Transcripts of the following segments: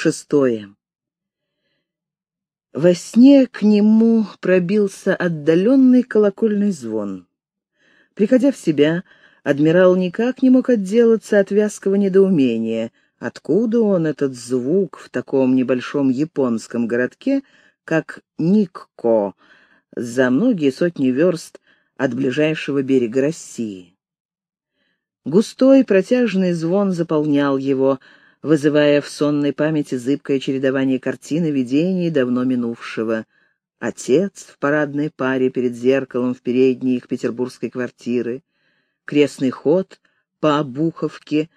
Шестое. Во сне к нему пробился отдаленный колокольный звон. Приходя в себя, адмирал никак не мог отделаться от вязкого недоумения. Откуда он, этот звук, в таком небольшом японском городке, как Никко, за многие сотни верст от ближайшего берега России? Густой протяжный звон заполнял его, вызывая в сонной памяти зыбкое чередование картины видений давно минувшего. Отец в парадной паре перед зеркалом в передней их петербургской квартиры, крестный ход по Обуховке,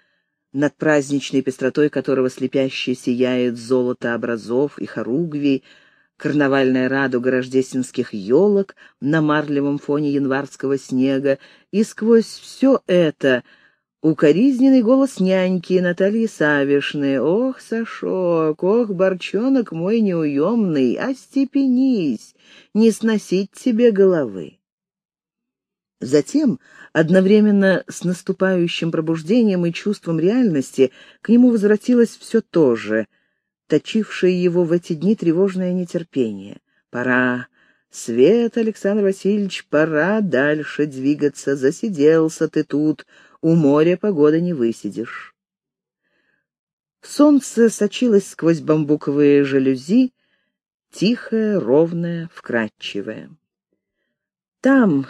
над праздничной пестротой которого слепяще сияет золото образов и хоругвий, карнавальная радуга рождественских елок на марлевом фоне январского снега, и сквозь все это — Укоризненный голос няньки Натальи Савишны. «Ох, Сашок, ох, борчонок мой неуемный, остепенись, не сносить тебе головы». Затем, одновременно с наступающим пробуждением и чувством реальности, к нему возвратилось все то же, точившее его в эти дни тревожное нетерпение. «Пора, Свет, Александр Васильевич, пора дальше двигаться, засиделся ты тут, у моря погода не высидишь. Солнце сочилось сквозь бамбуковые жалюзи, тихое, ровное, вкрадчивое. Там,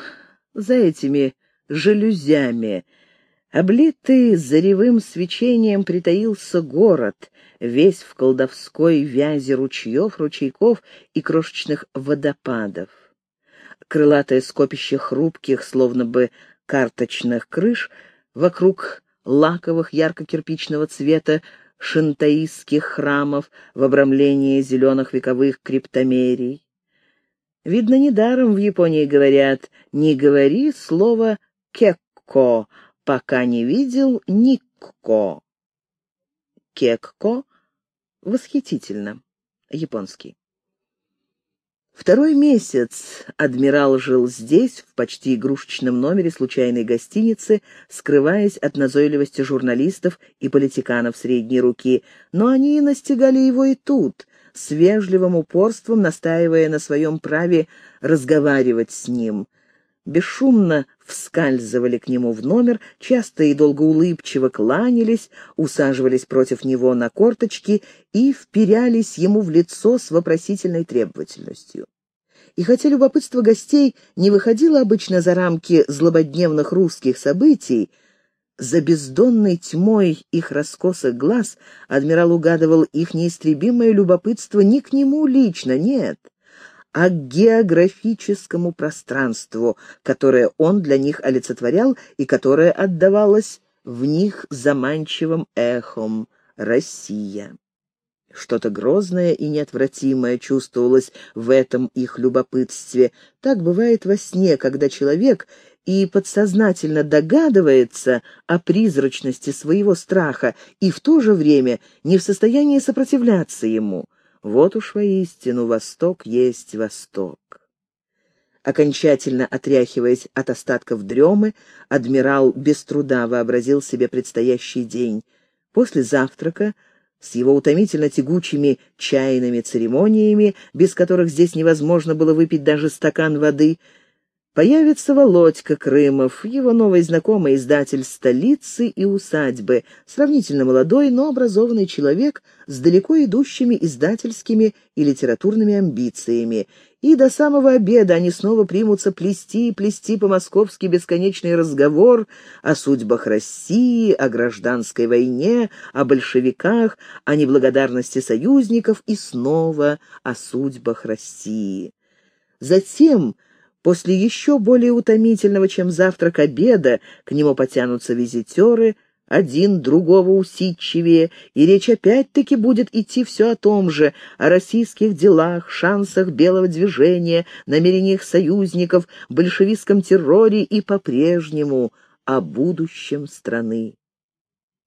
за этими жалюзями, облитый заревым свечением, притаился город, весь в колдовской вязи ручьев, ручейков и крошечных водопадов. Крылатое скопище хрупких, словно бы карточных крыш — вокруг лаковых ярко-кирпичного цвета шинтаистских храмов в обрамлении зеленых вековых криптомерий. Видно, недаром в Японии говорят «не говори слово «кекко», пока не видел «никко». «Кекко» — восхитительно, японский. Второй месяц адмирал жил здесь, в почти игрушечном номере случайной гостиницы, скрываясь от назойливости журналистов и политиканов средней руки, но они настигали его и тут, с вежливым упорством настаивая на своем праве разговаривать с ним. Бесшумно вскальзывали к нему в номер, часто и долго улыбчиво кланялись, усаживались против него на корточки и вперялись ему в лицо с вопросительной требовательностью. И хотя любопытство гостей не выходило обычно за рамки злободневных русских событий, за бездонной тьмой их раскосых глаз адмирал угадывал их неистребимое любопытство не к нему лично, нет, а к географическому пространству, которое он для них олицетворял и которое отдавалось в них заманчивым эхом «Россия». Что-то грозное и неотвратимое чувствовалось в этом их любопытстве. Так бывает во сне, когда человек и подсознательно догадывается о призрачности своего страха и в то же время не в состоянии сопротивляться ему. Вот уж воистину Восток есть Восток. Окончательно отряхиваясь от остатков дремы, адмирал без труда вообразил себе предстоящий день. После завтрака, с его утомительно тягучими чайными церемониями, без которых здесь невозможно было выпить даже стакан воды, Появится Володька Крымов, его новый знакомый издатель столицы и усадьбы, сравнительно молодой, но образованный человек с далеко идущими издательскими и литературными амбициями. И до самого обеда они снова примутся плести и плести по-московски бесконечный разговор о судьбах России, о гражданской войне, о большевиках, о неблагодарности союзников и снова о судьбах России. Затем После еще более утомительного, чем завтрак обеда, к нему потянутся визитеры, один другого усидчивее, и речь опять-таки будет идти все о том же, о российских делах, шансах белого движения, намерениях союзников, большевистском терроре и по-прежнему о будущем страны.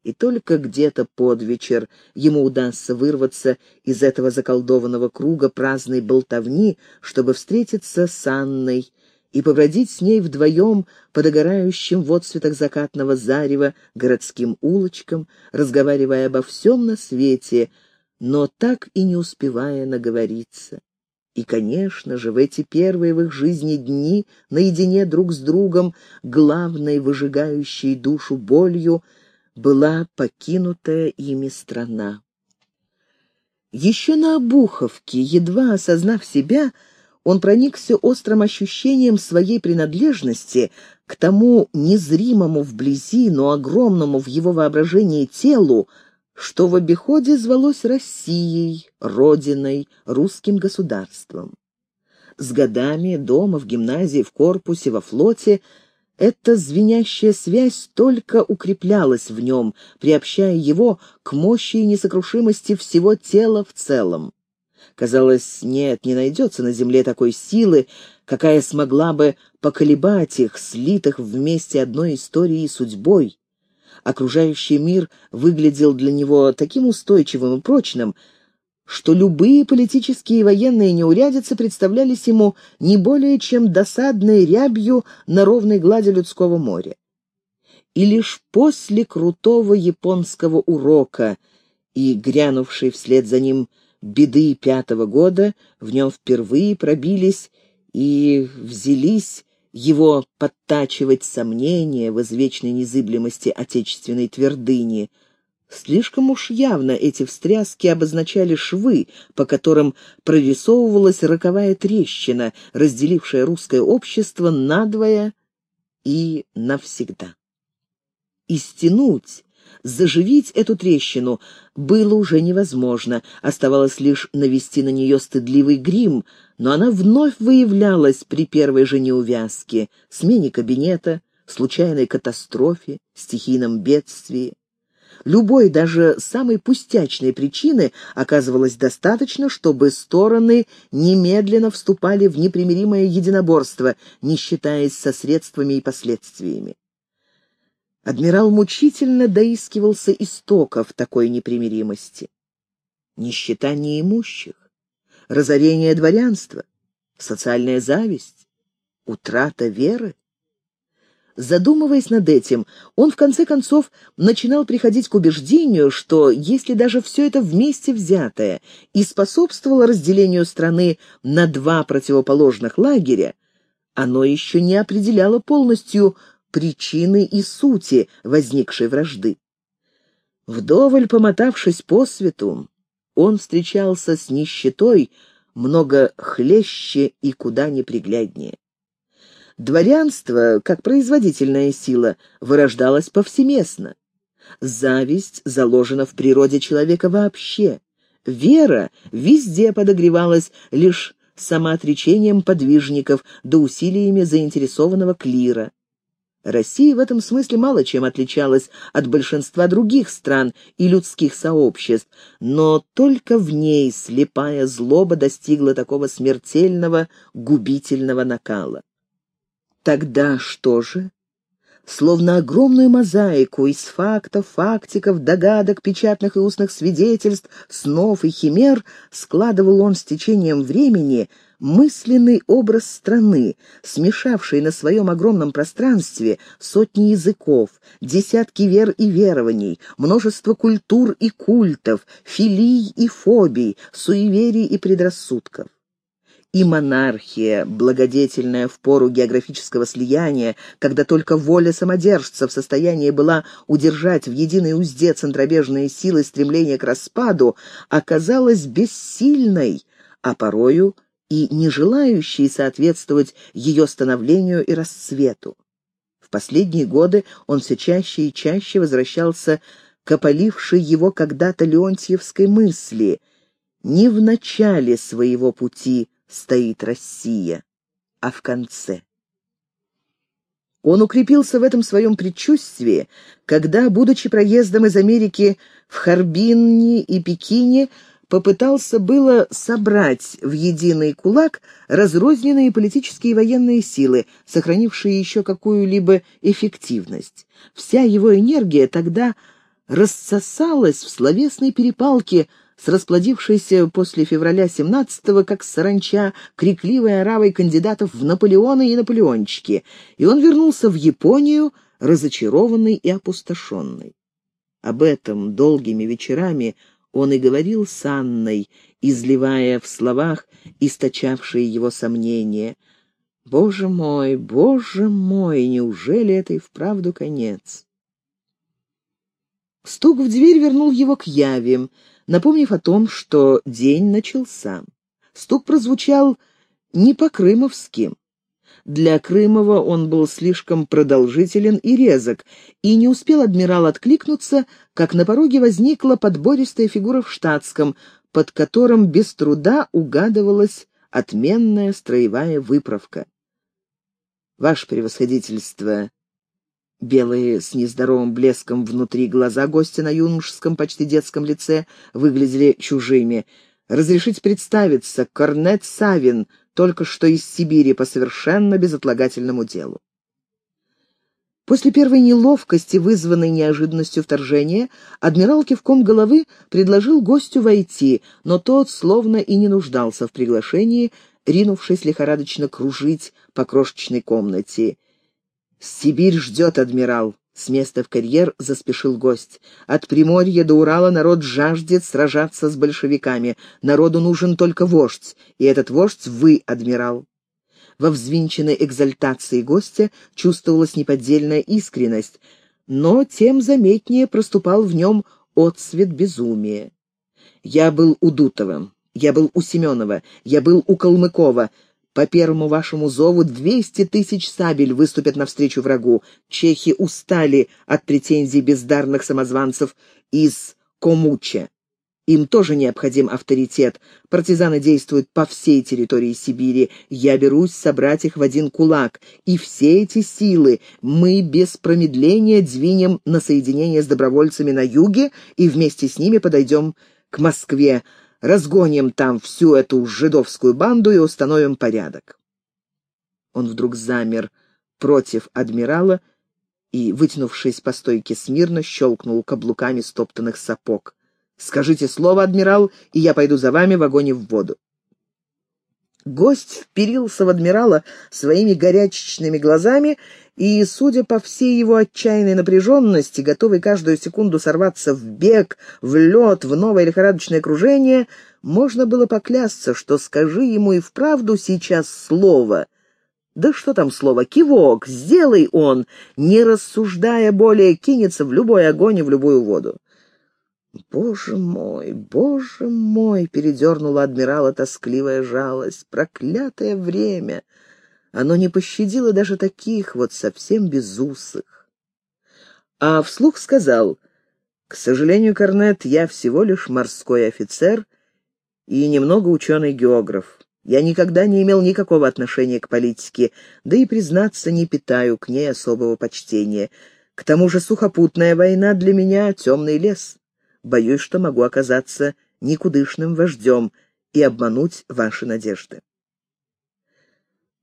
И только где-то под вечер ему удастся вырваться из этого заколдованного круга праздной болтовни, чтобы встретиться с Анной и побродить с ней вдвоем по догорающим в отцветах закатного зарева городским улочкам, разговаривая обо всем на свете, но так и не успевая наговориться. И, конечно же, в эти первые в их жизни дни, наедине друг с другом, главной выжигающей душу болью была покинутая ими страна. Еще на Обуховке, едва осознав себя, он проникся острым ощущением своей принадлежности к тому незримому вблизи, но огромному в его воображении телу, что в обиходе звалось Россией, Родиной, русским государством. С годами дома, в гимназии, в корпусе, во флоте эта звенящая связь только укреплялась в нем, приобщая его к мощи и несокрушимости всего тела в целом. Казалось, нет, не найдется на земле такой силы, какая смогла бы поколебать их, слитых вместе одной историей и судьбой. Окружающий мир выглядел для него таким устойчивым и прочным, что любые политические и военные неурядицы представлялись ему не более чем досадной рябью на ровной глади людского моря. И лишь после крутого японского урока и грянувшей вслед за ним беды пятого года в нем впервые пробились и взялись его подтачивать сомнения в извечной незыблемости отечественной твердыни. Слишком уж явно эти встряски обозначали швы, по которым прорисовывалась роковая трещина, разделившая русское общество надвое и навсегда. И стянуть Заживить эту трещину было уже невозможно, оставалось лишь навести на нее стыдливый грим, но она вновь выявлялась при первой же неувязке, смене кабинета, случайной катастрофе, стихийном бедствии. Любой, даже самой пустячной причины оказывалось достаточно, чтобы стороны немедленно вступали в непримиримое единоборство, не считаясь со средствами и последствиями. Адмирал мучительно доискивался истоков такой непримиримости. Нищета неимущих, разорение дворянства, социальная зависть, утрата веры. Задумываясь над этим, он в конце концов начинал приходить к убеждению, что если даже все это вместе взятое и способствовало разделению страны на два противоположных лагеря, оно еще не определяло полностью причины и сути возникшей вражды. Вдоволь помотавшись по свету, он встречался с нищетой много хлеще и куда непригляднее. Дворянство, как производительная сила, вырождалось повсеместно. Зависть заложена в природе человека вообще. Вера везде подогревалась лишь самоотречением подвижников да усилиями заинтересованного клира. Россия в этом смысле мало чем отличалась от большинства других стран и людских сообществ, но только в ней слепая злоба достигла такого смертельного, губительного накала. Тогда что же? Словно огромную мозаику из фактов, фактиков, догадок, печатных и устных свидетельств, снов и химер складывал он с течением времени — мысленный образ страны, смешавший на своем огромном пространстве сотни языков, десятки вер и верований, множество культур и культов, филий и фобий, суеверий и предрассудков. И монархия, благодетельная в пору географического слияния, когда только воля самодержца в состоянии была удержать в единой узде центробежные силы стремления к распаду, оказалась бессильной, а порою и не желающий соответствовать ее становлению и расцвету. В последние годы он все чаще и чаще возвращался к опалившей его когда-то леонтьевской мысли. Не в начале своего пути стоит Россия, а в конце. Он укрепился в этом своем предчувствии, когда, будучи проездом из Америки в Харбине и Пекине, попытался было собрать в единый кулак разрозненные политические и военные силы, сохранившие еще какую-либо эффективность. Вся его энергия тогда рассосалась в словесной перепалке с расплодившейся после февраля 17-го, как саранча, крикливой оравой кандидатов в Наполеоны и Наполеончики, и он вернулся в Японию, разочарованный и опустошенный. Об этом долгими вечерами Он и говорил с Анной, изливая в словах источавшие его сомнения. «Боже мой, боже мой, неужели это и вправду конец?» Стук в дверь вернул его к Яве, напомнив о том, что день начался. Стук прозвучал не по-крымовски. Для Крымова он был слишком продолжителен и резок, и не успел адмирал откликнуться, как на пороге возникла подбористая фигура в штатском, под которым без труда угадывалась отменная строевая выправка. «Ваше превосходительство!» Белые с нездоровым блеском внутри глаза гостя на юношеском, почти детском лице выглядели чужими. «Разрешить представиться, Корнет Савин, только что из Сибири по совершенно безотлагательному делу. После первой неловкости, вызванной неожиданностью вторжения, адмирал кивком головы предложил гостю войти, но тот словно и не нуждался в приглашении, ринувшись лихорадочно кружить по крошечной комнате. «Сибирь ждет, адмирал!» С места в карьер заспешил гость. От Приморья до Урала народ жаждет сражаться с большевиками. Народу нужен только вождь, и этот вождь вы, адмирал. Во взвинченной экзальтации гостя чувствовалась неподдельная искренность, но тем заметнее проступал в нем отсвет безумия. «Я был у Дутова, я был у Семенова, я был у Калмыкова, по первому вашему зову двести тысяч сабель выступят навстречу врагу. Чехи устали от претензий бездарных самозванцев из Комуча. Им тоже необходим авторитет. Партизаны действуют по всей территории Сибири. Я берусь собрать их в один кулак. И все эти силы мы без промедления двинем на соединение с добровольцами на юге и вместе с ними подойдем к Москве разгоним там всю эту жидовскую банду и установим порядок. Он вдруг замер против адмирала и, вытянувшись по стойке смирно, щелкнул каблуками стоптанных сапог. «Скажите слово, адмирал, и я пойду за вами в огонь и в воду». Гость вперился в адмирала своими горячечными глазами и, судя по всей его отчаянной напряженности, готовый каждую секунду сорваться в бег, в лед, в новое лихорадочное окружение, можно было поклясться, что скажи ему и вправду сейчас слово. Да что там слово, кивок, сделай он, не рассуждая более, кинется в любой огонь и в любую воду. «Боже мой, боже мой!» — передернула адмирала тоскливая жалость. «Проклятое время! Оно не пощадило даже таких вот совсем безусых». А вслух сказал, «К сожалению, Корнет, я всего лишь морской офицер и немного ученый-географ. Я никогда не имел никакого отношения к политике, да и, признаться, не питаю к ней особого почтения. К тому же сухопутная война для меня — темный лес». Боюсь, что могу оказаться никудышным вождем и обмануть ваши надежды.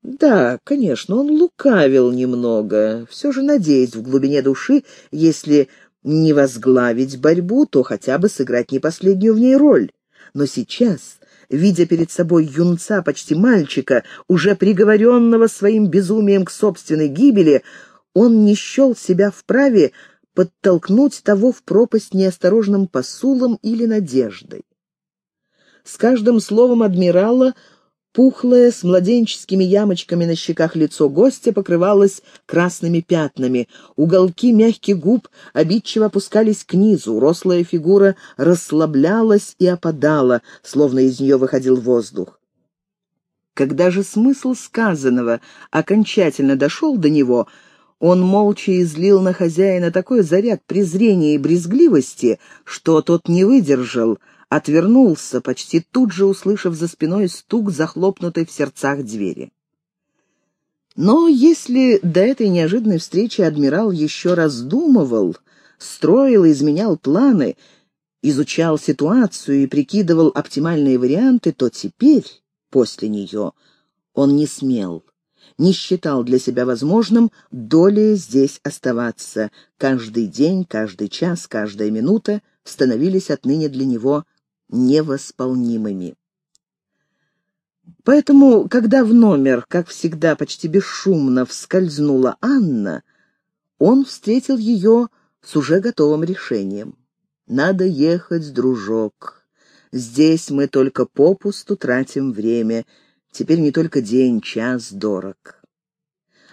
Да, конечно, он лукавил немного, все же надеясь в глубине души, если не возглавить борьбу, то хотя бы сыграть не последнюю в ней роль. Но сейчас, видя перед собой юнца, почти мальчика, уже приговоренного своим безумием к собственной гибели, он не счел себя вправе подтолкнуть того в пропасть неосторожным посулом или надеждой. С каждым словом адмирала пухлое с младенческими ямочками на щеках лицо гостя покрывалось красными пятнами, уголки мягких губ обидчиво опускались к низу, рослая фигура расслаблялась и опадала, словно из нее выходил воздух. Когда же смысл сказанного окончательно дошел до него — он молча излил на хозяина такой заряд презрения и брезгливости, что тот не выдержал, отвернулся, почти тут же услышав за спиной стук захлопнутой в сердцах двери. Но если до этой неожиданной встречи адмирал еще раздумывал, строил и изменял планы, изучал ситуацию и прикидывал оптимальные варианты, то теперь, после нее, он не смел не считал для себя возможным долей здесь оставаться. Каждый день, каждый час, каждая минута становились отныне для него невосполнимыми. Поэтому, когда в номер, как всегда, почти бесшумно вскользнула Анна, он встретил ее с уже готовым решением. Надо ехать, дружок. Здесь мы только попусту тратим время. Теперь не только день, час дорог».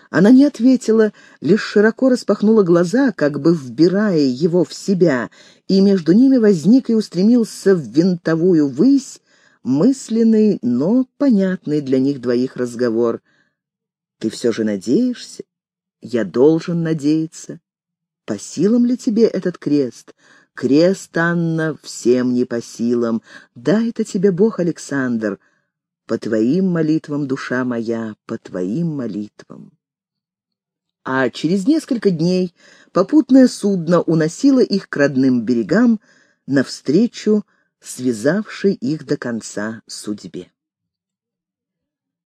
Она не ответила, лишь широко распахнула глаза, как бы вбирая его в себя, и между ними возник и устремился в винтовую высь мысленный, но понятный для них двоих разговор. «Ты все же надеешься? Я должен надеяться. По силам ли тебе этот крест? Крест, Анна, всем не по силам. Да, это тебе Бог, Александр. По твоим молитвам, душа моя, по твоим молитвам» а через несколько дней попутное судно уносило их к родным берегам навстречу связавшей их до конца судьбе.